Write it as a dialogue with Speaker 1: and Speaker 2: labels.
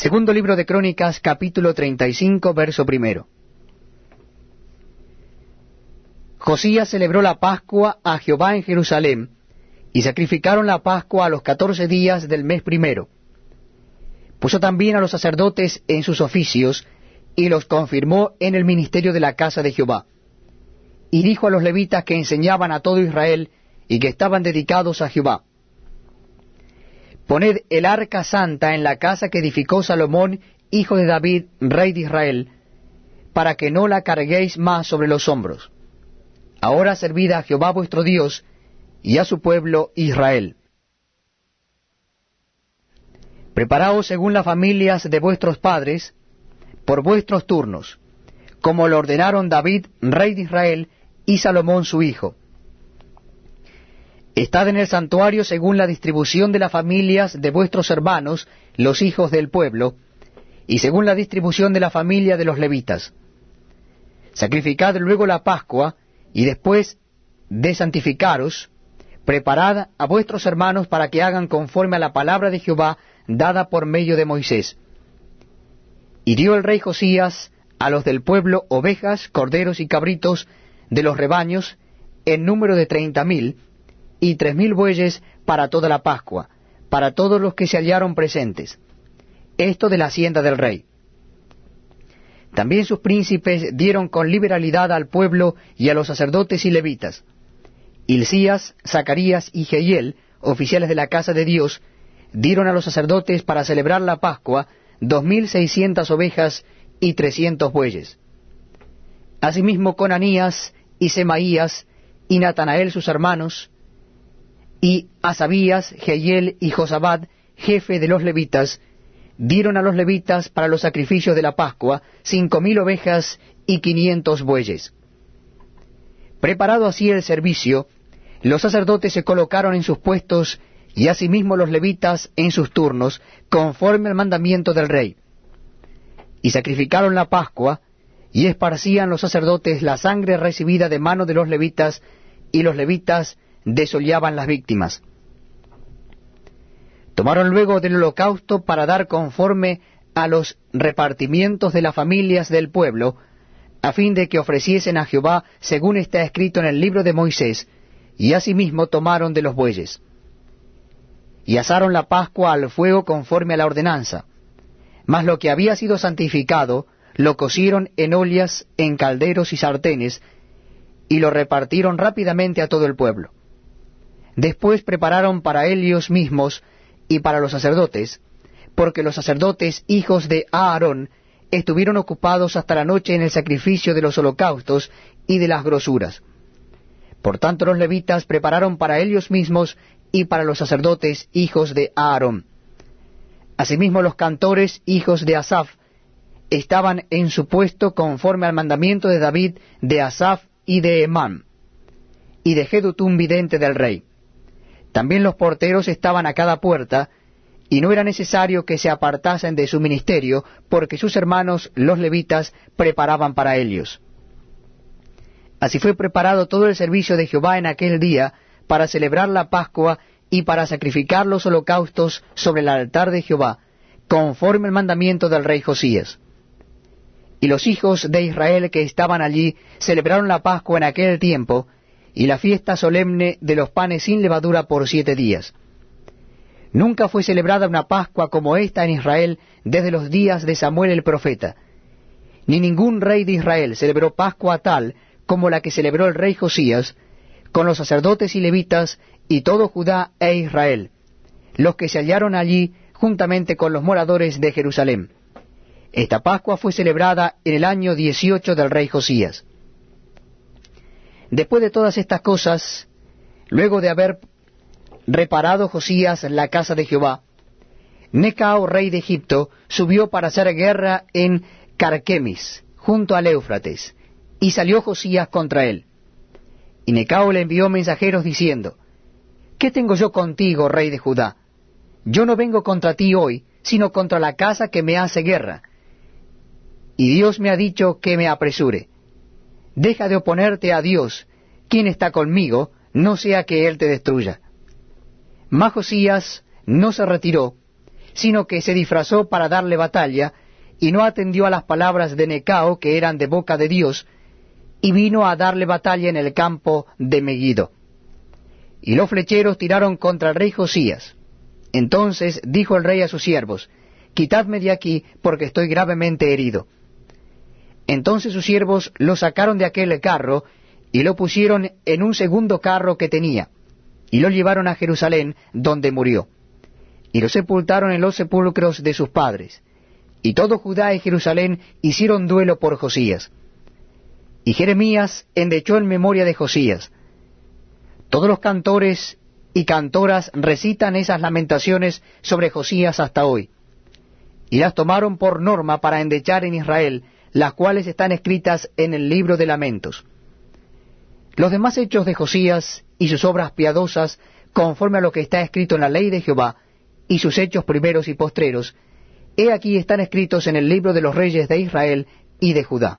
Speaker 1: Segundo libro de Crónicas, capítulo 35, verso primero. Josías celebró la Pascua a Jehová en Jerusalén, y sacrificaron la Pascua a los catorce días del mes primero. Puso también a los sacerdotes en sus oficios, y los confirmó en el ministerio de la casa de Jehová. Y dijo a los levitas que enseñaban a todo Israel, y que estaban dedicados a Jehová, Poned el arca santa en la casa que edificó Salomón, hijo de David, rey de Israel, para que no la carguéis más sobre los hombros. Ahora servid a Jehová vuestro Dios y a su pueblo Israel. Preparaos según las familias de vuestros padres, por vuestros turnos, como lo ordenaron David, rey de Israel, y Salomón su hijo Estad en el santuario según la distribución de las familias de vuestros hermanos, los hijos del pueblo, y según la distribución de la familia de los levitas. Sacrificad luego la Pascua, y después de santificaros, preparad a vuestros hermanos para que hagan conforme a la palabra de Jehová dada por medio de Moisés. Y dio el rey Josías a los del pueblo ovejas, corderos y cabritos de los rebaños, en número de treinta mil, y tres mil bueyes para toda la Pascua, para todos los que se hallaron presentes. Esto de la hacienda del rey. También sus príncipes dieron con liberalidad al pueblo y a los sacerdotes y levitas. Hilcías, Zacarías y Jehiel, oficiales de la casa de Dios, dieron a los sacerdotes para celebrar la Pascua dos mil seiscientas ovejas y trescientos bueyes. Asimismo Conanías y Semaías y Natanael sus hermanos, y Asabías, Jehiel y Josabad, jefe de los levitas, dieron a los levitas para los sacrificios de la Pascua cinco mil ovejas y quinientos bueyes. Preparado así el servicio, los sacerdotes se colocaron en sus puestos y asimismo los levitas en sus turnos, conforme al mandamiento del rey. Y sacrificaron la Pascua, y esparcían los sacerdotes la sangre recibida de mano de los levitas, y los levitas desollaban las víctimas. Tomaron luego del holocausto para dar conforme a los repartimientos de las familias del pueblo, a fin de que ofreciesen a Jehová según está escrito en el libro de Moisés, y asimismo tomaron de los bueyes. Y asaron la Pascua al fuego conforme a la ordenanza, mas lo que había sido santificado lo cocieron en ollas, en calderos y sartenes, y lo repartieron rápidamente a todo el pueblo. Después prepararon para ellos mismos y para los sacerdotes, porque los sacerdotes hijos de Aarón estuvieron ocupados hasta la noche en el sacrificio de los holocaustos y de las grosuras. Por tanto los levitas prepararon para ellos mismos y para los sacerdotes hijos de Aarón. Asimismo los cantores hijos de Asaph estaban en su puesto conforme al mandamiento de David, de Asaph y de Emán, y de Jedutum vidente del rey. También los porteros estaban a cada puerta, y no era necesario que se apartasen de su ministerio, porque sus hermanos, los levitas, preparaban para ellos. Así fue preparado todo el servicio de Jehová en aquel día, para celebrar la Pascua y para sacrificar los holocaustos sobre el altar de Jehová, conforme al mandamiento del rey Josías. Y los hijos de Israel que estaban allí celebraron la Pascua en aquel tiempo, y la fiesta solemne de los panes sin levadura por siete días. Nunca fue celebrada una Pascua como esta en Israel desde los días de Samuel el profeta, ni ningún rey de Israel celebró Pascua tal como la que celebró el rey Josías, con los sacerdotes y levitas y todo Judá e Israel, los que se hallaron allí juntamente con los moradores de Jerusalén. Esta Pascua fue celebrada en el año dieciocho del rey Josías. Después de todas estas cosas, luego de haber reparado Josías la casa de Jehová, Necao, rey de Egipto, subió para hacer guerra en Carquemis, junto al Éufrates, y salió Josías contra él. Y Necao le envió mensajeros diciendo, ¿Qué tengo yo contigo, rey de Judá? Yo no vengo contra ti hoy, sino contra la casa que me hace guerra. Y Dios me ha dicho que me apresure. Deja de oponerte a Dios, quien está conmigo, no sea que Él te destruya. Mas Josías no se retiró, sino que se disfrazó para darle batalla, y no atendió a las palabras de Necao, que eran de boca de Dios, y vino a darle batalla en el campo de Megiddo. Y los flecheros tiraron contra el rey Josías. Entonces dijo el rey a sus siervos, Quitadme de aquí, porque estoy gravemente herido. Entonces sus siervos lo sacaron de aquel carro, y lo pusieron en un segundo carro que tenía, y lo llevaron a Jerusalén, donde murió. Y lo sepultaron en los sepulcros de sus padres. Y todo Judá y Jerusalén hicieron duelo por Josías. Y Jeremías endechó en memoria de Josías. Todos los cantores y cantoras recitan esas lamentaciones sobre Josías hasta hoy. Y las tomaron por norma para endechar en Israel, las cuales están escritas en el libro de lamentos. Los demás hechos de Josías y sus obras piadosas, conforme a lo que está escrito en la ley de Jehová, y sus hechos primeros y postreros, he aquí están escritos en el libro de los reyes de Israel y de Judá.